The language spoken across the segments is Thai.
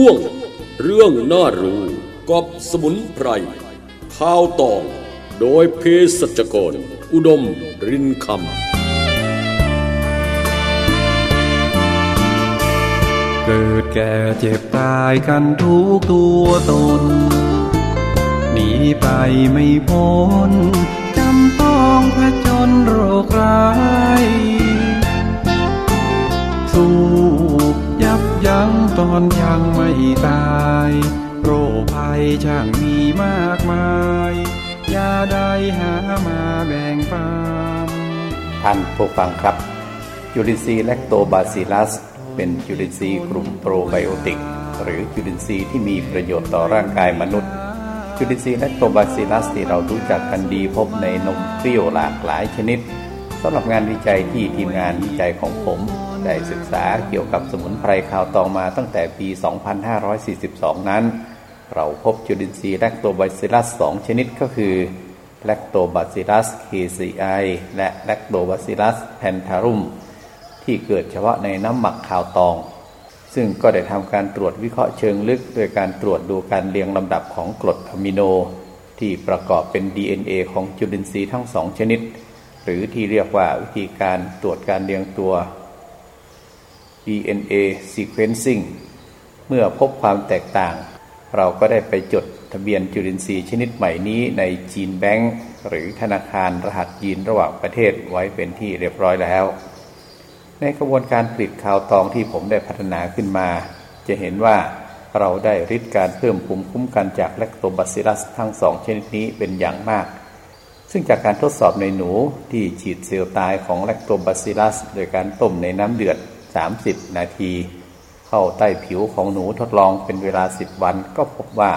ช่วง เรื่องน่ารู้กับสมุนไพรข้าวตองโดยเพศสัจกร อุดมรินคำ เกิดแก่เจ็บตายกันทุกตัวตน หนีไปไม่พ้น จำต้องผจญโรคร้าย อนยังไม่ตาย โรคภัยช่างมีมากมายยาใดหามาแบ่งปันท่านผู้ฟังครับ จุลินทรีย์แลคโตบาซิลัส เป็นจุลินทรีย์กลุ่มโปรไบโอติก หรือจุลินทรีย์ที่มีประโยชน์ต่อร่างกายมนุษย์ จุลินทรีย์แลคโตบาซิลัสที่เรารู้จักกันดีพบในนมเปรี้ยวหลากหลายชนิดสำหรับงานวิจัยที่ทีมงานวิจัยของผม ได้ศึกษาเกี่ยวกับสมุนไพรคาวตองมาตั้งแต่ปี 2542 นั้น เราพบจุลินทรีย์ Lactobacillus 2 ชนิดก็คือ Lactobacillus casei และ Lactobacillus plantarum ที่เกิดเฉพาะในน้ำหมักคาวตอง ซึ่งก็ได้ทำการตรวจวิเคราะห์เชิงลึก โดยการตรวจดูการเรียงลำดับของกรดอะมิโน ที่ประกอบเป็น DNA ของจุลินทรีย์ทั้งสองชนิด หรือที่เรียกว่าวิธีการตรวจการเรียงตัว DNA sequencing เมื่อพบความแตกต่าง เราก็ได้ไปจดทะเบียนจุลินทรีย์ชนิดใหม่นี้ในจีนแบงก์หรือธนาคารรหัสยีนระหว่างประเทศไว้เป็นที่เรียบร้อยแล้ว ในกระบวนการผลิตข่าวตองที่ผมได้พัฒนาขึ้นมา จะเห็นว่าเราได้ริดการเพิ่มภูมิคุ้มกันจากแลคโตบาซิลัสทั้งสองชนิดนี้เป็นอย่างมาก ซึ่งจากการทดสอบในหนูที่ฉีดเซลล์ตายของแลคโตบาซิลัส โดยการต้มในน้ำเดือด 30 นาที เข้าใต้ผิวของหนูทดลองเป็นเวลา 10 วัน ก็พบว่า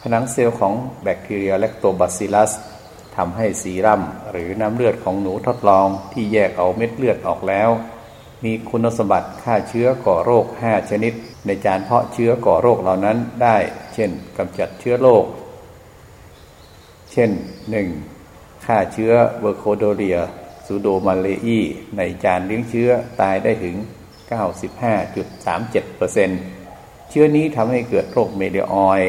ผนังเซลล์ของแบคทีเรียแลคโตบาซิลัสทำให้ซีรัมหรือน้ำเลือดของหนูทดลองที่แยกเอาเม็ดเลือดออกแล้ว มีคุณสมบัติฆ่าเชื้อก่อโรค 5 ชนิด ในจานเพาะเชื้อก่อโรคเหล่านั้นได้ เช่นกำจัดเชื้อโรคเช่น 1. ฆ่าเชื้อ Burkholderia pseudomallei ในจานเลี้ยงเชื้อตายได้ถึง 95.37%เชื้อนี้ทำให้เกิดโรคเมลิออย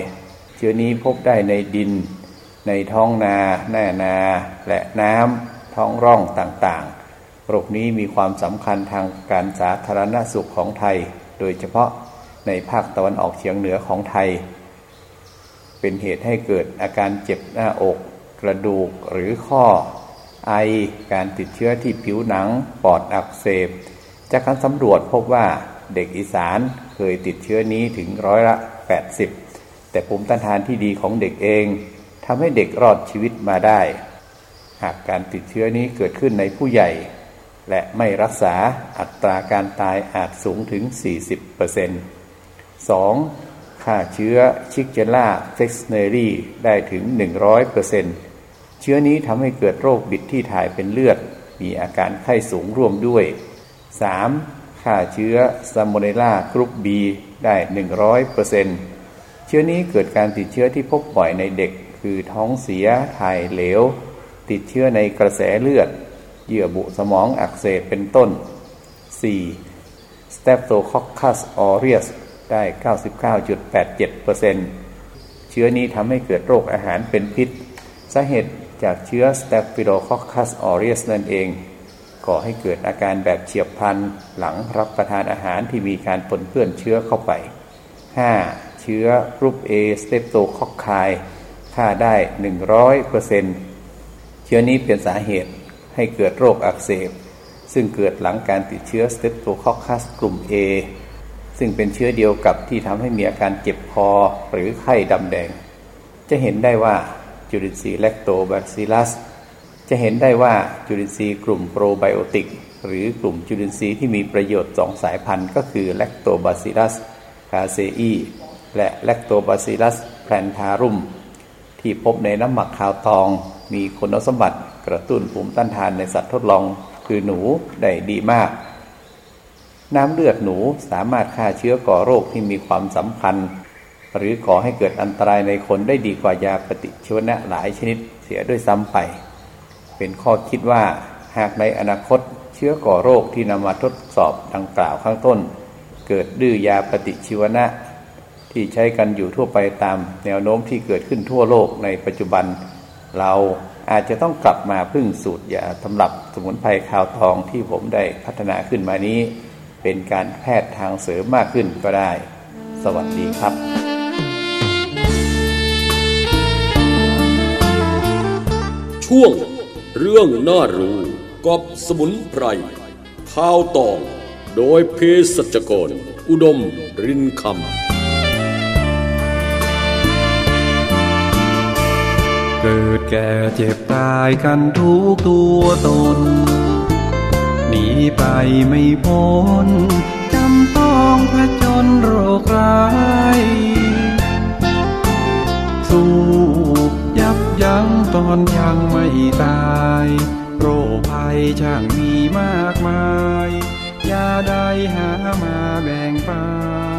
เชื้อนี้พบได้ในดิน ในท้องนาแน่นา และน้ำท้องร่องต่างๆ โรคนี้มีความสำคัญทางการสาธารณสุขของไทย โดยเฉพาะในภาคตะวันออกเฉียงเหนือของไทย เป็นเหตุให้เกิดอาการเจ็บหน้าอก กระดูกหรือข้อ ไอ การติดเชื้อที่ผิวหนัง ปอดอักเสบ จากการสำรวจพบว่าเด็กอีสานเคยติดเชื้อนี้ถึงร้อยละ 80 แต่ภูมิต้านทานที่ดีของเด็กเองทำให้เด็กรอดชีวิตมาได้ หากการติดเชื้อนี้เกิดขึ้นในผู้ใหญ่ และไม่รักษาอัตราการตายอาจสูงถึง 40% 2. ฆ่าเชื้อ Shigella flexneri ได้ถึง 100% เชื้อนี้ทำให้เกิดโรคบิดที่ถ่ายเป็นเลือด มีอาการไข้สูงร่วมด้วย 3. ฆ่าเชื้อ Salmonella group B ได้ 100%เชื้อนี้เกิดการติดเชื้อที่พบบ่อยในเด็ก คือท้องเสีย ถ่ายเหลว ติดเชื้อในกระแสเลือด เยื่อบุสมองอักเสบเป็นต้น 4. Streptococcus aureus ได้ 99.87%เชื้อนี้ทำให้เกิดโรคอาหารเป็นพิษ สาเหตุ จากเชื้อ Staphylococcus aureus นั่นเอง ก่อให้เกิดอาการแบบเฉียบพลันหลังรับประทานอาหารที่มีการปนเปื้อนเชื้อเข้าไป 5. เชื้อรูป A Streptococci ค่าได้ 100%เชื้อนี้เป็นสาเหตุให้เกิดโรคอักเสบ ซึ่งเกิดหลังการติดเชื้อ Streptococcus กลุ่ม A ซึ่งเป็นเชื้อเดียวกับที่ทำให้มีอาการเจ็บคอหรือไข้ดำแดง จะเห็นได้ว่า จุลินทรีย์แลคโตบาซิลัส จะเห็นได้ว่าจุลินทรีย์กลุ่มโปรไบโอติก หรือกลุ่มจุลินทรีย์ที่มีประโยชน์สองสายพันธุ์ ก็คือแลคโตบาซิลัสcasei และ Lactobacillus plantarum ที่พบในน้ำหมักคาวตอง มีคุณสมบัติกระตุ้นภูมิต้านทานในสัตว์ทดลองคือหนูได้ดีมาก น้ำเลือดหนูสามารถฆ่าเชื้อก่อโรคที่มีความสัมพันธ์ หรือก่อให้เกิดอันตรายในคนได้ดีกว่ายาปฏิชีวนะหลายชนิดเสียด้วยซ้ำไป เป็นข้อคิดว่าหากในอนาคตเชื้อก่อโรคที่นำมาทดสอบดังกล่าวข้างต้น เกิดดื้อยาปฏิชีวนะ ที่ใช้กันอยู่ทั่วไปตามแนวโน้มที่เกิดขึ้นทั่วโลกในปัจจุบัน เราอาจจะต้องกลับมาพึ่งสูตรยาตำรับสมุนไพรข่าวทองที่ผมได้พัฒนาขึ้นมานี้ เป็นการแพทย์ทางเสริมมากขึ้นก็ได้ สวัสดีครับ ช่วง เรื่องน่ารู้กับสมุนไพรข่าวตอง โดยเภสัชกร อุดมรินคำ เกิดแก่เจ็บตายกันทุกตัวตน หนีไปไม่พ้นจำต้องผจญโรคร้าย สู้ยับ ยั้งตอนยังไม่ตาย โรคภัยช่างมีมากมาย ยาใดหามาแบ่งปัน